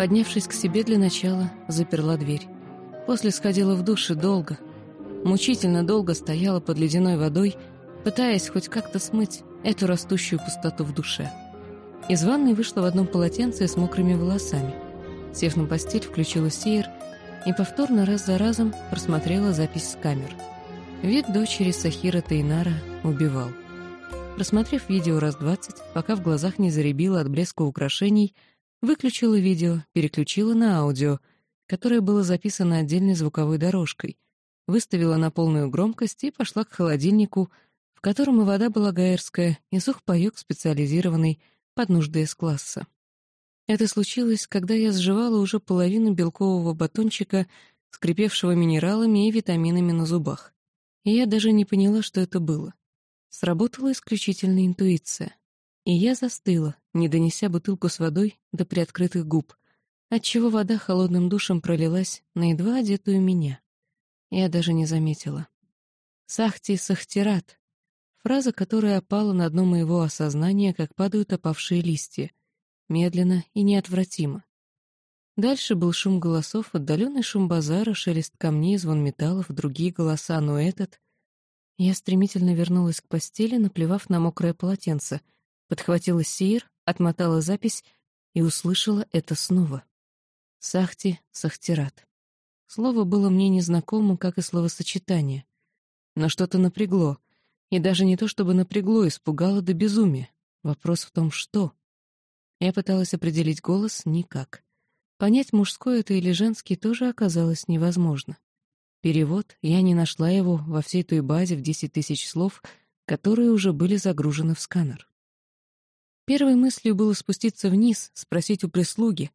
Поднявшись к себе для начала, заперла дверь. После сходила в душ и долго, мучительно долго стояла под ледяной водой, пытаясь хоть как-то смыть эту растущую пустоту в душе. Из ванной вышла в одном полотенце с мокрыми волосами. Сев на постель, включила сейер и повторно раз за разом просмотрела запись с камер. Вид дочери Сахира Тейнара убивал. Просмотрев видео раз двадцать, пока в глазах не заребило от блеска украшений, выключила видео, переключила на аудио, которое было записано отдельной звуковой дорожкой, выставила на полную громкость и пошла к холодильнику, в котором и вода была гаэрская, и сухпайок специализированный под нужды С-класса. Это случилось, когда я сживала уже половину белкового батончика, скрипевшего минералами и витаминами на зубах. И я даже не поняла, что это было. Сработала исключительно интуиция. И я застыла, не донеся бутылку с водой до приоткрытых губ, отчего вода холодным душем пролилась на едва одетую меня. Я даже не заметила. «Сахти сахтират» — фраза, которая опала на дно моего осознания, как падают опавшие листья, медленно и неотвратимо. Дальше был шум голосов, отдаленный шум базара, шелест камней, звон металлов, другие голоса, но этот... Я стремительно вернулась к постели, наплевав на мокрое полотенце, подхватила сейр, отмотала запись и услышала это снова. Сахти, Сахтират. Слово было мне незнакомо, как и словосочетание. Но что-то напрягло. И даже не то, чтобы напрягло, испугало до безумия. Вопрос в том, что. Я пыталась определить голос никак. Понять, мужской это или женский, тоже оказалось невозможно. Перевод, я не нашла его во всей той базе в 10 тысяч слов, которые уже были загружены в сканер. Первой мыслью было спуститься вниз, спросить у прислуги.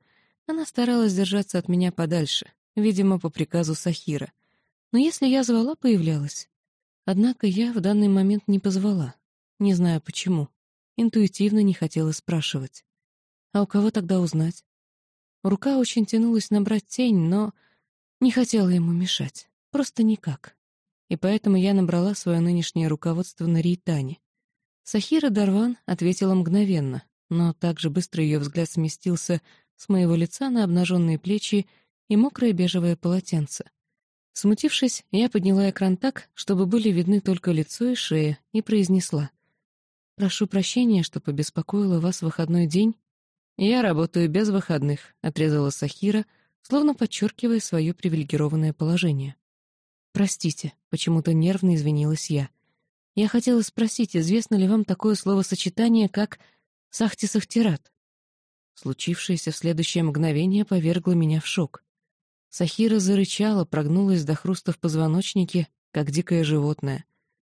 Она старалась держаться от меня подальше, видимо, по приказу Сахира. Но если я звала, появлялась. Однако я в данный момент не позвала. Не знаю почему. Интуитивно не хотела спрашивать. А у кого тогда узнать? Рука очень тянулась набрать тень, но не хотела ему мешать. Просто никак. И поэтому я набрала свое нынешнее руководство на Рейтане. Сахира Дарван ответила мгновенно, но также быстро ее взгляд сместился с моего лица на обнаженные плечи и мокрое бежевое полотенце. Смутившись, я подняла экран так, чтобы были видны только лицо и шея, и произнесла. «Прошу прощения, что побеспокоила вас в выходной день». «Я работаю без выходных», — отрезала Сахира, словно подчеркивая свое привилегированное положение. «Простите», — почему-то нервно извинилась я. «Я хотела спросить, известно ли вам такое словосочетание, как «сахти-сахтират»?» Случившееся в следующее мгновение повергло меня в шок. Сахира зарычала, прогнулась до хруста в позвоночнике, как дикое животное.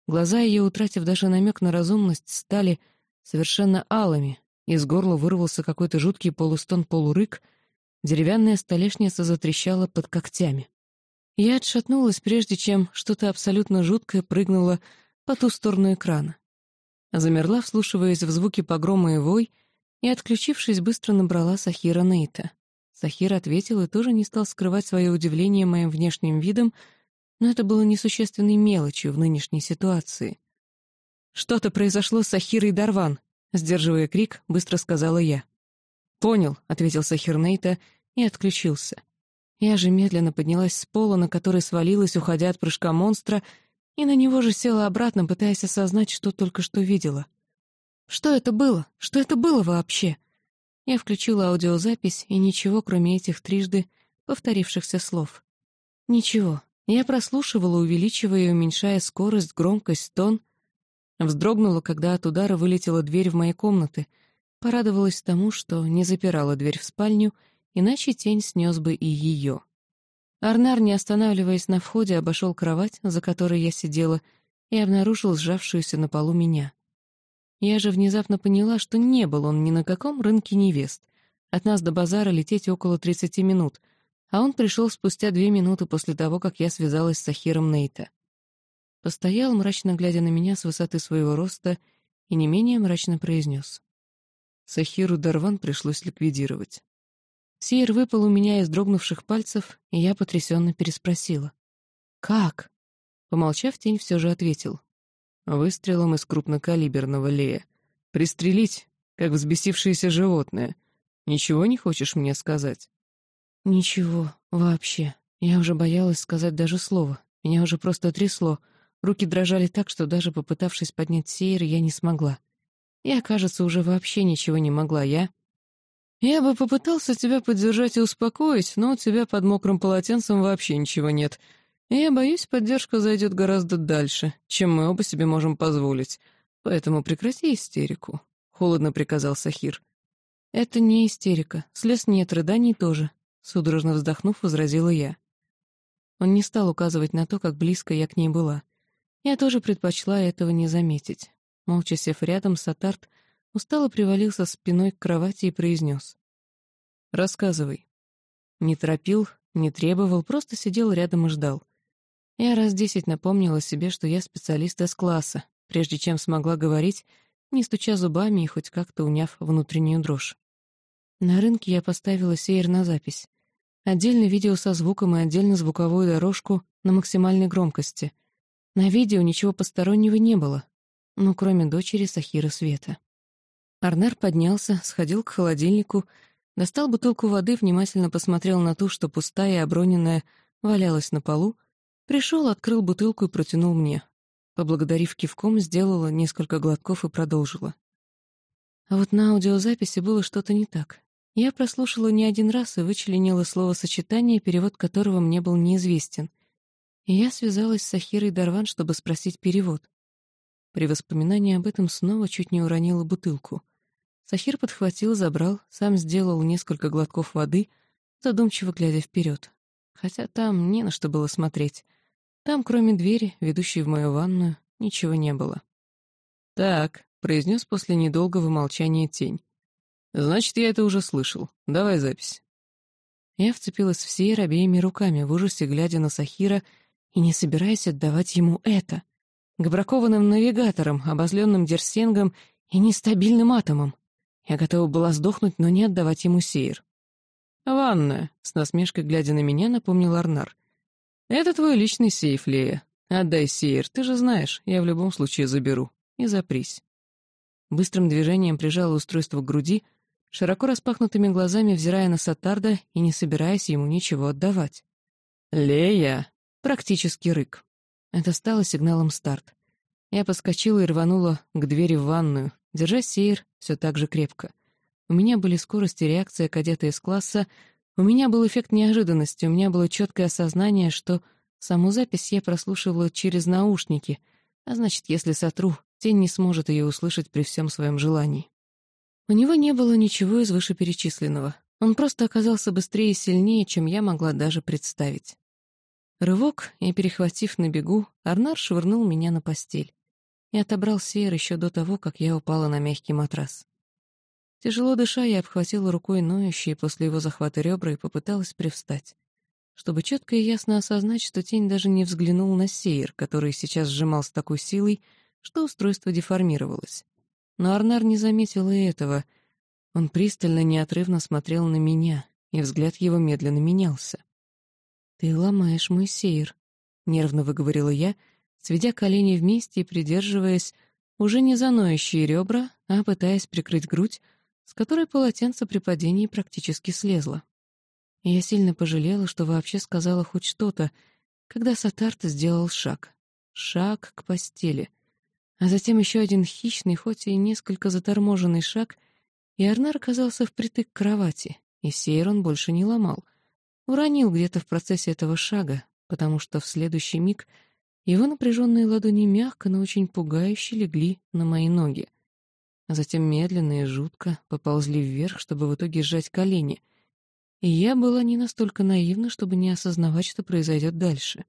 Глаза ее, утратив даже намек на разумность, стали совершенно алыми. Из горла вырвался какой-то жуткий полустон-полурык, деревянная столешница затрещала под когтями. Я отшатнулась, прежде чем что-то абсолютно жуткое прыгнуло по ту сторону экрана. Замерла, вслушиваясь в звуки погрома и вой, и, отключившись, быстро набрала Сахира Нейта. Сахир ответил и тоже не стал скрывать свое удивление моим внешним видом, но это было несущественной мелочью в нынешней ситуации. «Что-то произошло с Сахирой Дарван», — сдерживая крик, быстро сказала я. «Понял», — ответил Сахир Нейта и отключился. Я же медленно поднялась с пола, на который свалилась, уходя от прыжка монстра, и на него же села обратно, пытаясь осознать, что только что видела. Что это было? Что это было вообще? Я включила аудиозапись, и ничего, кроме этих трижды повторившихся слов. Ничего. Я прослушивала, увеличивая и уменьшая скорость, громкость, тон. Вздрогнула, когда от удара вылетела дверь в моей комнаты. Порадовалась тому, что не запирала дверь в спальню — иначе тень снес бы и ее. Арнар, не останавливаясь на входе, обошел кровать, за которой я сидела, и обнаружил сжавшуюся на полу меня. Я же внезапно поняла, что не был он ни на каком рынке невест. От нас до базара лететь около 30 минут, а он пришел спустя две минуты после того, как я связалась с Сахиром Нейта. Постоял, мрачно глядя на меня с высоты своего роста, и не менее мрачно произнес. Сахиру Дарван пришлось ликвидировать. Сейр выпал у меня из дрогнувших пальцев, и я потрясенно переспросила. «Как?» Помолчав, тень все же ответил. Выстрелом из крупнокалиберного Лея. «Пристрелить, как взбесившееся животное. Ничего не хочешь мне сказать?» Ничего, вообще. Я уже боялась сказать даже слово. Меня уже просто трясло. Руки дрожали так, что даже попытавшись поднять сейр, я не смогла. Я, кажется, уже вообще ничего не могла. Я... Я бы попытался тебя поддержать и успокоить, но у тебя под мокрым полотенцем вообще ничего нет. Я боюсь, поддержка зайдет гораздо дальше, чем мы оба себе можем позволить. Поэтому прекрати истерику», — холодно приказал Сахир. «Это не истерика. Слез нет, рыданий тоже», — судорожно вздохнув, возразила я. Он не стал указывать на то, как близко я к ней была. Я тоже предпочла этого не заметить. Молча сев рядом, Сатарт устало привалился спиной к кровати и произнес. «Рассказывай». Не торопил, не требовал, просто сидел рядом и ждал. Я раз десять напомнила себе, что я специалист из класса, прежде чем смогла говорить, не стуча зубами и хоть как-то уняв внутреннюю дрожь. На рынке я поставила сейер на запись. Отдельно видео со звуком и отдельно звуковую дорожку на максимальной громкости. На видео ничего постороннего не было, ну, кроме дочери Сахира Света. Арнер поднялся, сходил к холодильнику, достал бутылку воды, внимательно посмотрел на ту, что пустая и оброненная валялась на полу, пришел, открыл бутылку и протянул мне. Поблагодарив кивком, сделала несколько глотков и продолжила. А вот на аудиозаписи было что-то не так. Я прослушала не один раз и вычленила словосочетание, перевод которого мне был неизвестен. И я связалась с Сахирой Дарван, чтобы спросить перевод. При воспоминании об этом снова чуть не уронила бутылку. Сахир подхватил, забрал, сам сделал несколько глотков воды, задумчиво глядя вперед. Хотя там не на что было смотреть. Там, кроме двери, ведущей в мою ванную, ничего не было. «Так», — произнес после недолгого молчания тень. «Значит, я это уже слышал. Давай запись». Я вцепилась в обеими руками, в ужасе глядя на Сахира и не собираясь отдавать ему это. К бракованным навигаторам, обозленным дерсенгам и нестабильным атомам. Я готова была сдохнуть, но не отдавать ему сейр. «Ванная», — с насмешкой глядя на меня, напомнил Арнар. «Это твой личный сейф, Лея. Отдай сейр, ты же знаешь, я в любом случае заберу. И запрись». Быстрым движением прижала устройство к груди, широко распахнутыми глазами взирая на Сатарда и не собираясь ему ничего отдавать. «Лея!» — практически рык. Это стало сигналом старт. Я подскочила и рванула к двери в ванную, держа сейр все так же крепко. У меня были скорость и реакция кадета из класса, у меня был эффект неожиданности, у меня было четкое осознание, что саму запись я прослушивала через наушники, а значит, если сотру, тень не сможет ее услышать при всем своем желании. У него не было ничего из вышеперечисленного. Он просто оказался быстрее и сильнее, чем я могла даже представить. Рывок, и, перехватив на бегу, Арнар швырнул меня на постель и отобрал сейр еще до того, как я упала на мягкий матрас. Тяжело дыша, я обхватила рукой ноющие после его захвата ребра и попыталась привстать, чтобы четко и ясно осознать, что тень даже не взглянул на сейр, который сейчас сжимал с такой силой, что устройство деформировалось. Но Арнар не заметил и этого. Он пристально, неотрывно смотрел на меня, и взгляд его медленно менялся. «Ты ломаешь мой сейр», — нервно выговорила я, сведя колени вместе и придерживаясь уже не за ноющие ребра, а пытаясь прикрыть грудь, с которой полотенце при падении практически слезло. Я сильно пожалела, что вообще сказала хоть что-то, когда Сатарт сделал шаг. Шаг к постели — а затем еще один хищный, хоть и несколько заторможенный шаг, и Арнар оказался впритык к кровати, и сейр он больше не ломал. Уронил где-то в процессе этого шага, потому что в следующий миг его напряженные ладони мягко, но очень пугающе легли на мои ноги. А затем медленно и жутко поползли вверх, чтобы в итоге сжать колени. И я была не настолько наивна, чтобы не осознавать, что произойдет дальше.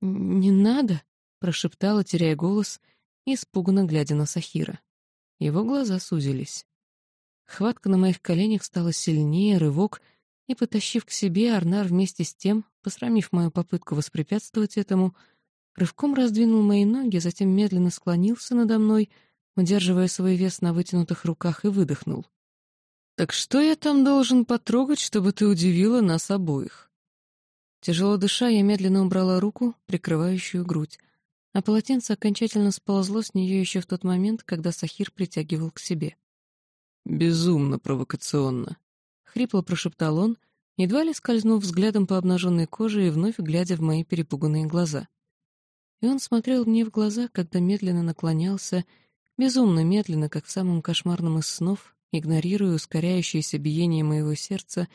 «Не надо», — прошептала, теряя голос — испуганно глядя на Сахира. Его глаза сузились. Хватка на моих коленях стала сильнее, рывок, и, потащив к себе, Арнар вместе с тем, посрамив мою попытку воспрепятствовать этому, рывком раздвинул мои ноги, затем медленно склонился надо мной, удерживая свой вес на вытянутых руках, и выдохнул. «Так что я там должен потрогать, чтобы ты удивила нас обоих?» Тяжело дыша, я медленно убрала руку, прикрывающую грудь, а полотенце окончательно сползло с нее еще в тот момент, когда Сахир притягивал к себе. «Безумно провокационно», — хрипло прошептал он, едва ли скользнув взглядом по обнаженной коже и вновь глядя в мои перепуганные глаза. И он смотрел мне в глаза, когда медленно наклонялся, безумно медленно, как в самом кошмарном из снов, игнорируя ускоряющееся биение моего сердца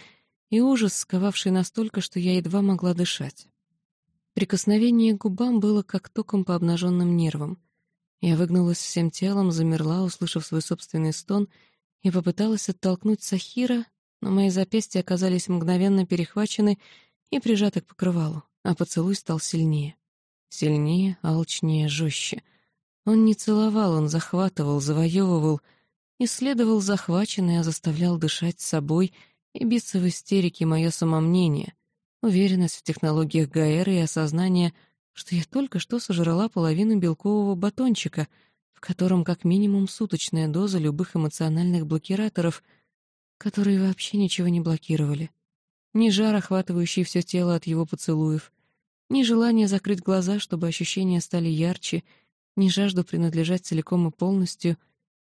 и ужас, сковавший настолько, что я едва могла дышать. Прикосновение к губам было как током по обнаженным нервам. Я выгнулась всем телом, замерла, услышав свой собственный стон, и попыталась оттолкнуть Сахира, но мои запястья оказались мгновенно перехвачены и прижаты к покрывалу, а поцелуй стал сильнее. Сильнее, алчнее, жестче. Он не целовал, он захватывал, завоевывал, исследовал захваченное, а заставлял дышать собой и биться в истерике мое самомнение — уверенность в технологиях Гаэры и осознание, что я только что сожрала половину белкового батончика, в котором как минимум суточная доза любых эмоциональных блокираторов, которые вообще ничего не блокировали. Ни жар, охватывающий все тело от его поцелуев, ни желание закрыть глаза, чтобы ощущения стали ярче, ни жажду принадлежать целиком и полностью,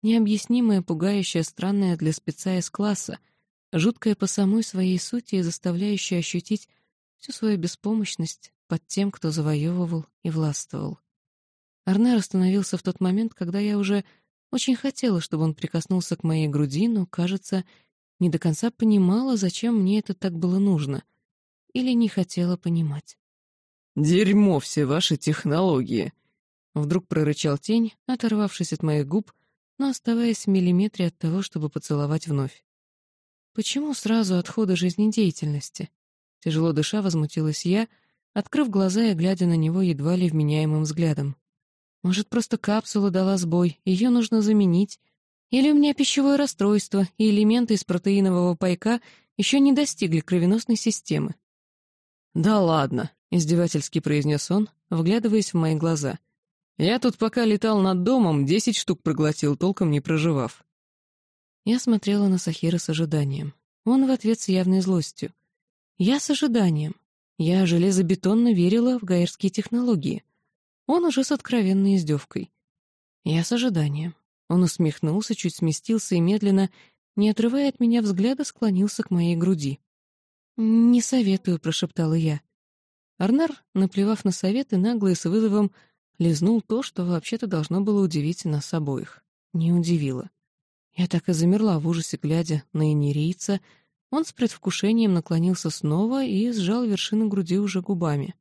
необъяснимое, пугающее, странное для спеца из класса, жуткое по самой своей сути и заставляющее ощутить всю свою беспомощность под тем, кто завоевывал и властвовал. Арнер остановился в тот момент, когда я уже очень хотела, чтобы он прикоснулся к моей груди, но, кажется, не до конца понимала, зачем мне это так было нужно. Или не хотела понимать. «Дерьмо все ваши технологии!» Вдруг прорычал тень, оторвавшись от моих губ, но оставаясь в миллиметре от того, чтобы поцеловать вновь. Почему сразу отхода жизнедеятельности? Тяжело дыша, возмутилась я, открыв глаза и глядя на него едва ли вменяемым взглядом. Может, просто капсула дала сбой, ее нужно заменить? Или у меня пищевое расстройство, и элементы из протеинового пайка еще не достигли кровеносной системы? «Да ладно», — издевательски произнес он, вглядываясь в мои глаза. «Я тут пока летал над домом, десять штук проглотил, толком не проживав». Я смотрела на Сахира с ожиданием. Он в ответ с явной злостью. Я с ожиданием. Я железобетонно верила в гаэрские технологии. Он уже с откровенной издевкой. Я с ожиданием. Он усмехнулся, чуть сместился и медленно, не отрывая от меня взгляда, склонился к моей груди. «Не советую», — прошептала я. Арнар, наплевав на советы, нагло и с вызовом лизнул то, что вообще-то должно было удивить нас обоих. Не удивило. Я так и замерла в ужасе, глядя на инерийца, он с предвкушением наклонился снова и сжал вершину груди уже губами.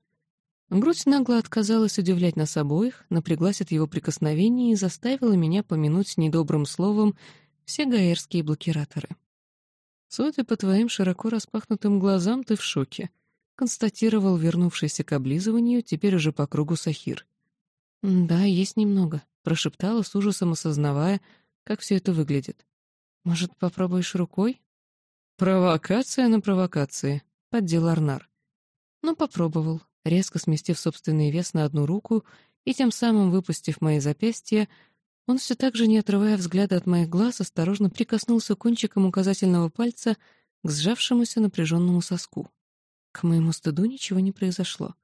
Грудь нагло отказалась удивлять нас обоих, напряглась от его прикосновений и заставила меня помянуть недобрым словом все гаэрские блокираторы. «Судя по твоим широко распахнутым глазам, ты в шоке», — констатировал вернувшийся к облизыванию, теперь уже по кругу Сахир. «Да, есть немного», — прошептала с ужасом, осознавая, как все это выглядит. «Может, попробуешь рукой?» «Провокация на провокации», — поддел Арнар. Но попробовал, резко сместив собственный вес на одну руку и тем самым выпустив мои запястья, он все так же, не отрывая взгляда от моих глаз, осторожно прикоснулся кончиком указательного пальца к сжавшемуся напряженному соску. К моему стыду ничего не произошло.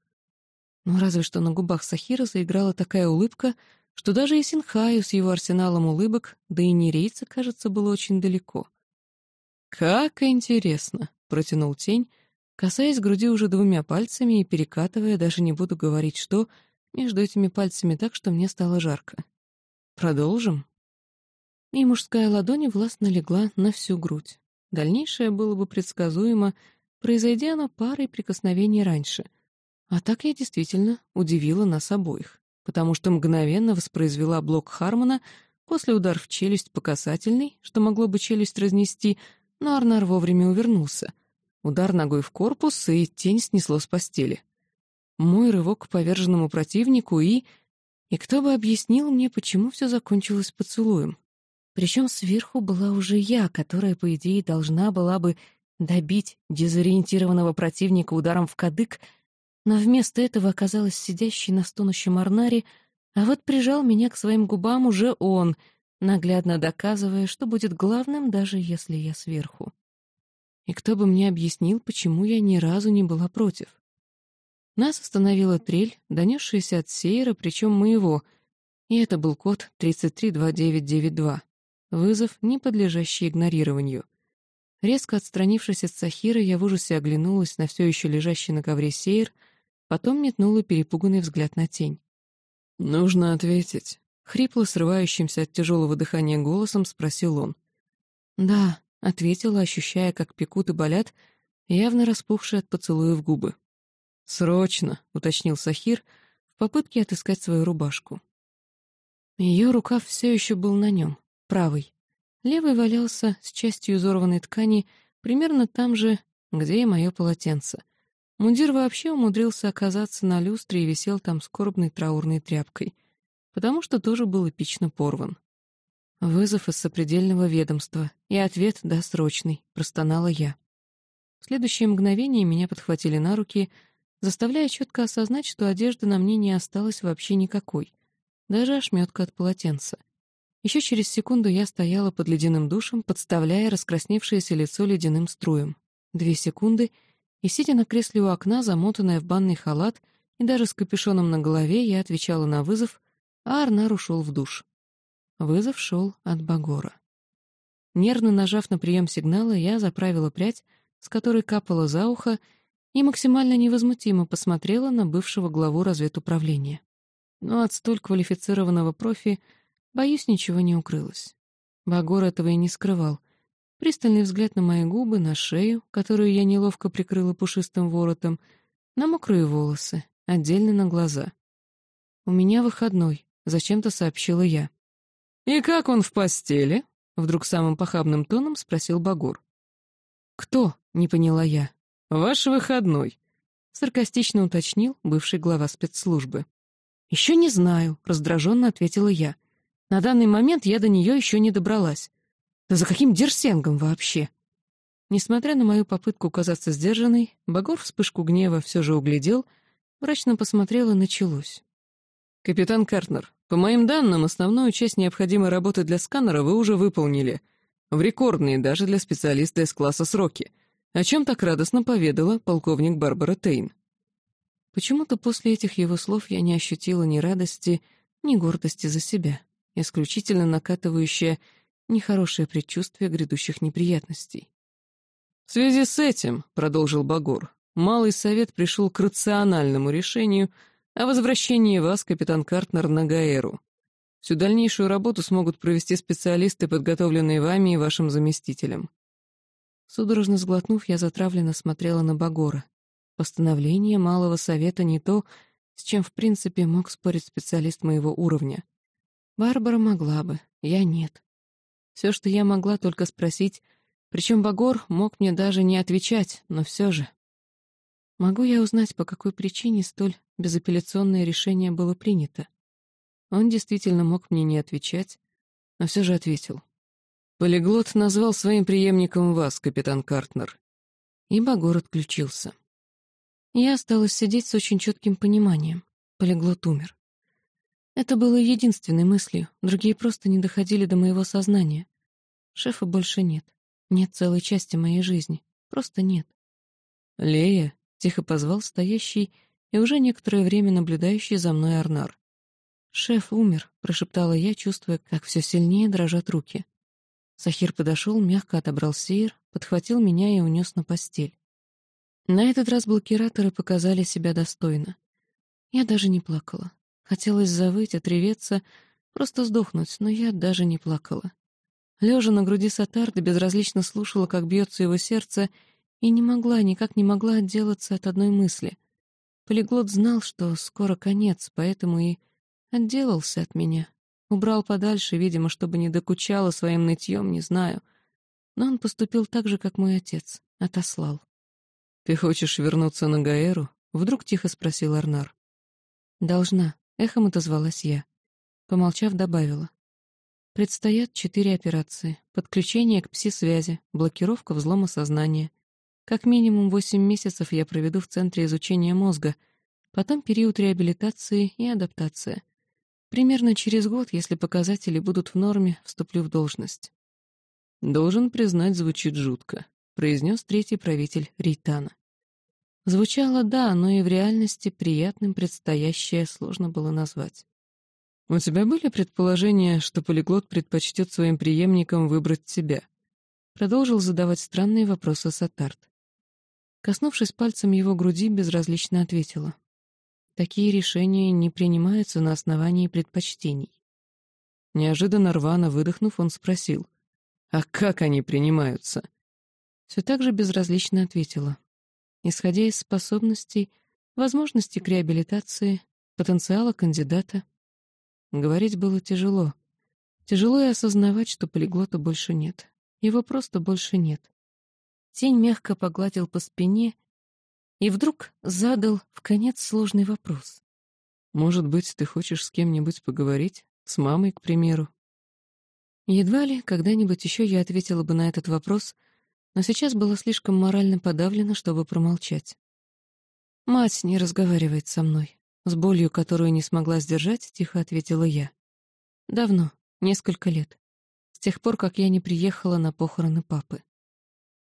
Но разве что на губах Сахира заиграла такая улыбка, что даже и Синхаю с его арсеналом улыбок, да и нерейца, кажется, было очень далеко. «Как интересно!» — протянул тень, касаясь груди уже двумя пальцами и перекатывая, даже не буду говорить что, между этими пальцами так, что мне стало жарко. «Продолжим?» И мужская ладонь властно легла на всю грудь. Дальнейшее было бы предсказуемо, произойдя оно парой прикосновений раньше. А так я действительно удивила нас обоих, потому что мгновенно воспроизвела блок Хармона после удара в челюсть по касательной, что могло бы челюсть разнести, но Арнар вовремя увернулся. Удар ногой в корпус, и тень снесло с постели. Мой рывок к поверженному противнику и... И кто бы объяснил мне, почему все закончилось поцелуем? Причем сверху была уже я, которая, по идее, должна была бы добить дезориентированного противника ударом в кадык, но вместо этого оказалась сидящей на стонущем Арнаре, а вот прижал меня к своим губам уже он — наглядно доказывая, что будет главным, даже если я сверху. И кто бы мне объяснил, почему я ни разу не была против? Нас остановила трель, донесшаяся от Сейра, причем моего, и это был код 332992. Вызов, не подлежащий игнорированию. Резко отстранившись от Сахира, я в ужасе оглянулась на все еще лежащий на ковре сейр, потом метнула перепуганный взгляд на тень. «Нужно ответить», — хрипло срывающимся от тяжелого дыхания голосом спросил он. «Да», — ответила, ощущая, как пекут и болят, явно распухшие от поцелуев губы. «Срочно», — уточнил Сахир в попытке отыскать свою рубашку. Ее рукав все еще был на нем, правый. Левый валялся с частью изорванной ткани примерно там же, где и мое полотенце. Мундир вообще умудрился оказаться на люстре и висел там скорбной траурной тряпкой, потому что тоже был эпично порван. Вызов из сопредельного ведомства, и ответ досрочный, простонала я. В следующее мгновение меня подхватили на руки, заставляя четко осознать, что одежды на мне не осталось вообще никакой, даже ошметка от полотенца. Еще через секунду я стояла под ледяным душем, подставляя раскрасневшееся лицо ледяным струем. Две секунды, и, сидя на кресле у окна, замотанная в банный халат и даже с капюшоном на голове, я отвечала на вызов, а Арнар ушел в душ. Вызов шел от Багора. Нервно нажав на прием сигнала, я заправила прядь, с которой капала за ухо, и максимально невозмутимо посмотрела на бывшего главу разведуправления. Но от столь квалифицированного профи, боюсь, ничего не укрылось. Багор этого и не скрывал. Пристальный взгляд на мои губы, на шею, которую я неловко прикрыла пушистым воротом, на мокрые волосы, отдельно на глаза. «У меня выходной», — зачем-то сообщила я. «И как он в постели?» — вдруг самым похабным тоном спросил Багор. «Кто?» — не поняла я. «Ваш выходной», — саркастично уточнил бывший глава спецслужбы. «Еще не знаю», — раздраженно ответила я. «На данный момент я до нее еще не добралась. Да за каким дерсенгом вообще?» Несмотря на мою попытку казаться сдержанной, Багор вспышку гнева все же углядел, мрачно посмотрел и началось. «Капитан Картнер, по моим данным, основную часть необходимой работы для сканера вы уже выполнили. В рекордные даже для специалиста из класса сроки. О чем так радостно поведала полковник Барбара Тейн. Почему-то после этих его слов я не ощутила ни радости, ни гордости за себя, исключительно накатывающее нехорошее предчувствие грядущих неприятностей. «В связи с этим», — продолжил Багор, — «Малый совет пришел к рациональному решению — о возвращении вас, капитан Картнер, на Гаэру. Всю дальнейшую работу смогут провести специалисты, подготовленные вами и вашим заместителем. Судорожно сглотнув, я затравленно смотрела на Багора. Постановление Малого Совета не то, с чем, в принципе, мог спорить специалист моего уровня. Барбара могла бы, я нет. Все, что я могла только спросить, причем Багор мог мне даже не отвечать, но все же. Могу я узнать, по какой причине столь безапелляционное решение было принято? Он действительно мог мне не отвечать, но все же ответил. Полиглот назвал своим преемником вас, капитан Картнер. И Багор отключился. Я осталась сидеть с очень четким пониманием. Полиглот умер. Это было единственной мыслью, другие просто не доходили до моего сознания. Шефа больше нет. Нет целой части моей жизни. Просто нет. «Лея», Тихо позвал стоящий и уже некоторое время наблюдающий за мной Арнар. «Шеф умер», — прошептала я, чувствуя, как все сильнее дрожат руки. Сахир подошел, мягко отобрал сейр, подхватил меня и унес на постель. На этот раз блокираторы показали себя достойно. Я даже не плакала. Хотелось завыть, отреветься, просто сдохнуть, но я даже не плакала. Лежа на груди Сатарда, безразлично слушала, как бьется его сердце, и не могла, никак не могла отделаться от одной мысли. Полиглот знал, что скоро конец, поэтому и отделался от меня. Убрал подальше, видимо, чтобы не докучало своим нытьем, не знаю. Но он поступил так же, как мой отец, отослал. «Ты хочешь вернуться на Гаэру?» — вдруг тихо спросил Арнар. «Должна», — эхом отозвалась я. Помолчав, добавила. «Предстоят четыре операции. Подключение к пси-связи, блокировка взлома сознания — как минимум восемь месяцев я проведу в Центре изучения мозга, потом период реабилитации и адаптация. Примерно через год, если показатели будут в норме, вступлю в должность. «Должен признать, звучит жутко», — произнес третий правитель Рейтана. Звучало «да», но и в реальности приятным предстоящее сложно было назвать. «У тебя были предположения, что полиглот предпочтет своим преемникам выбрать тебя?» Продолжил задавать странные вопросы Сатарт. Коснувшись пальцем его груди, безразлично ответила. Такие решения не принимаются на основании предпочтений. Неожиданно рвано выдохнув, он спросил. «А как они принимаются?» Все так же безразлично ответила. Исходя из способностей, возможностей к реабилитации, потенциала кандидата. Говорить было тяжело. Тяжело и осознавать, что полиглота больше нет. Его просто больше нет. Тень мягко погладил по спине и вдруг задал в конец сложный вопрос. «Может быть, ты хочешь с кем-нибудь поговорить? С мамой, к примеру?» Едва ли когда-нибудь еще я ответила бы на этот вопрос, но сейчас была слишком морально подавлена, чтобы промолчать. «Мать не разговаривает со мной», — с болью, которую не смогла сдержать, тихо ответила я. «Давно, несколько лет, с тех пор, как я не приехала на похороны папы».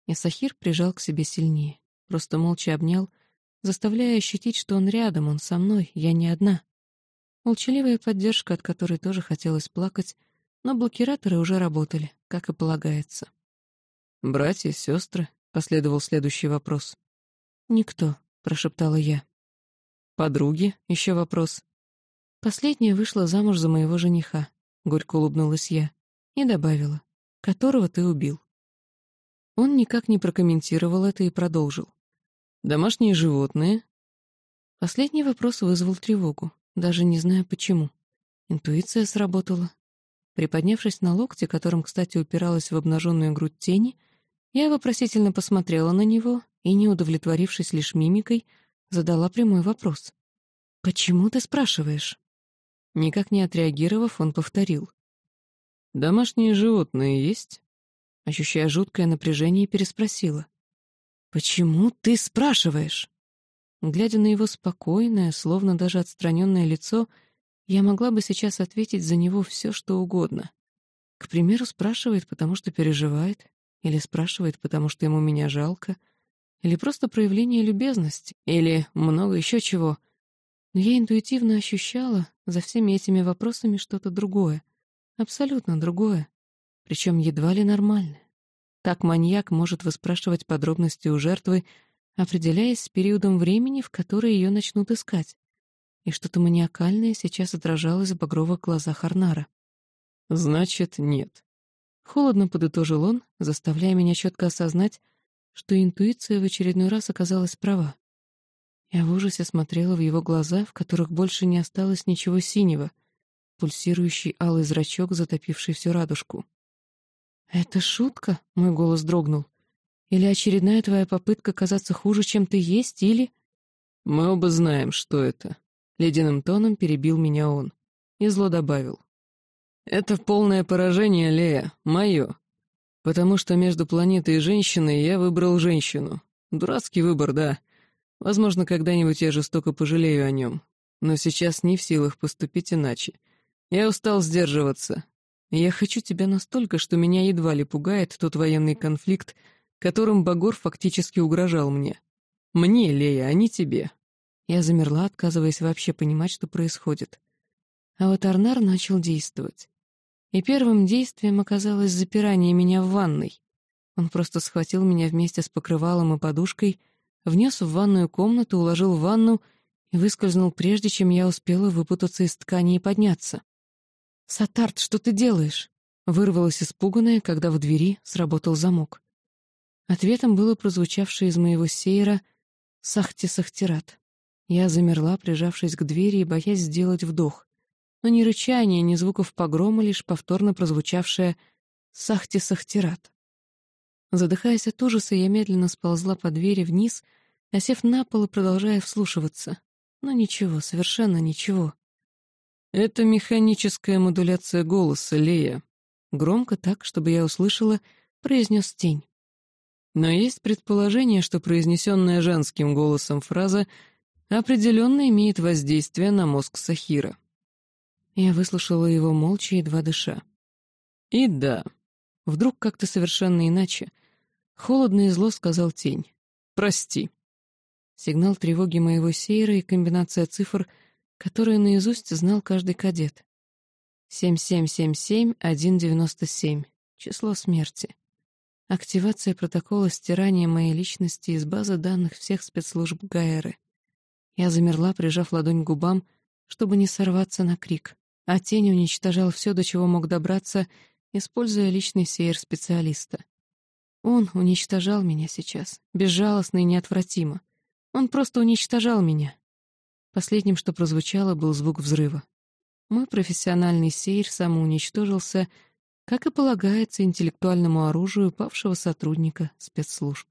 И Сахир прижал к себе сильнее, просто молча обнял, заставляя ощутить, что он рядом, он со мной, я не одна. Молчаливая поддержка, от которой тоже хотелось плакать, но блокираторы уже работали, как и полагается. «Братья, сестры?» — последовал следующий вопрос. «Никто», — прошептала я. «Подруги?» — еще вопрос. Последняя вышла замуж за моего жениха, — горько улыбнулась я, и добавила, которого ты убил. Он никак не прокомментировал это и продолжил. «Домашние животные?» Последний вопрос вызвал тревогу, даже не знаю почему. Интуиция сработала. Приподнявшись на локте, которым, кстати, упиралась в обнаженную грудь тени, я вопросительно посмотрела на него и, не удовлетворившись лишь мимикой, задала прямой вопрос. «Почему ты спрашиваешь?» Никак не отреагировав, он повторил. «Домашние животные есть?» Ощущая жуткое напряжение, переспросила. «Почему ты спрашиваешь?» Глядя на его спокойное, словно даже отстраненное лицо, я могла бы сейчас ответить за него все, что угодно. К примеру, спрашивает, потому что переживает, или спрашивает, потому что ему меня жалко, или просто проявление любезности, или много еще чего. Но я интуитивно ощущала за всеми этими вопросами что-то другое, абсолютно другое, причем едва ли нормальное. Так маньяк может выспрашивать подробности у жертвы, определяясь с периодом времени, в который ее начнут искать. И что-то маниакальное сейчас отражалось в багровых глазах Арнара. «Значит, нет», Холодно подытожил он, заставляя меня четко осознать, что интуиция в очередной раз оказалась права. Я в ужасе смотрела в его глаза, в которых больше не осталось ничего синего, пульсирующий алый зрачок, затопивший всю радужку. «Это шутка?» — мой голос дрогнул. «Или очередная твоя попытка казаться хуже, чем ты есть, или...» «Мы оба знаем, что это», — ледяным тоном перебил меня он и зло добавил. Это полное поражение, Лея, мое. Потому что между планетой и женщиной я выбрал женщину. Дурацкий выбор, да. Возможно, когда-нибудь я жестоко пожалею о нем. Но сейчас не в силах поступить иначе. Я устал сдерживаться. Я хочу тебя настолько, что меня едва ли пугает тот военный конфликт, которым Багор фактически угрожал мне. Мне, Лея, а не тебе. Я замерла, отказываясь вообще понимать, что происходит. А вот Арнар начал действовать. И первым действием оказалось запирание меня в ванной. Он просто схватил меня вместе с покрывалом и подушкой, внес в ванную комнату, уложил в ванну и выскользнул прежде, чем я успела выпутаться из ткани и подняться. «Сатарт, что ты делаешь?» Вырвалась испуганная, когда в двери сработал замок. Ответом было прозвучавшее из моего сейра «Сахти-сахтират». Я замерла, прижавшись к двери и боясь сделать вдох но ни рычания, ни звуков погрома, лишь повторно прозвучавшее «Сахти-сахтират». Задыхаясь от ужаса, я медленно сползла по двери вниз, осев на пол и продолжая вслушиваться. Но ничего, совершенно ничего. «Это механическая модуляция голоса, Лея», громко так, чтобы я услышала, произнес тень. Но есть предположение, что произнесенная женским голосом фраза определенно имеет воздействие на мозг Сахира. Я выслушала его молча, едва дыша. «И да». Вдруг как-то совершенно иначе. Холодно и зло сказал тень. «Прости». Сигнал тревоги моего сейра и комбинация цифр, которые наизусть знал каждый кадет. 7777-197. Число смерти. Активация протокола стирания моей личности из базы данных всех спецслужб ГАЭРы. Я замерла, прижав ладонь к губам, чтобы не сорваться на крик, а тень уничтожал все, до чего мог добраться, используя личный сейер специалиста. Он уничтожал меня сейчас, безжалостно и неотвратимо. Он просто уничтожал меня. Последним, что прозвучало, был звук взрыва. Мой профессиональный сейр самоуничтожился, как и полагается интеллектуальному оружию павшего сотрудника спецслужб.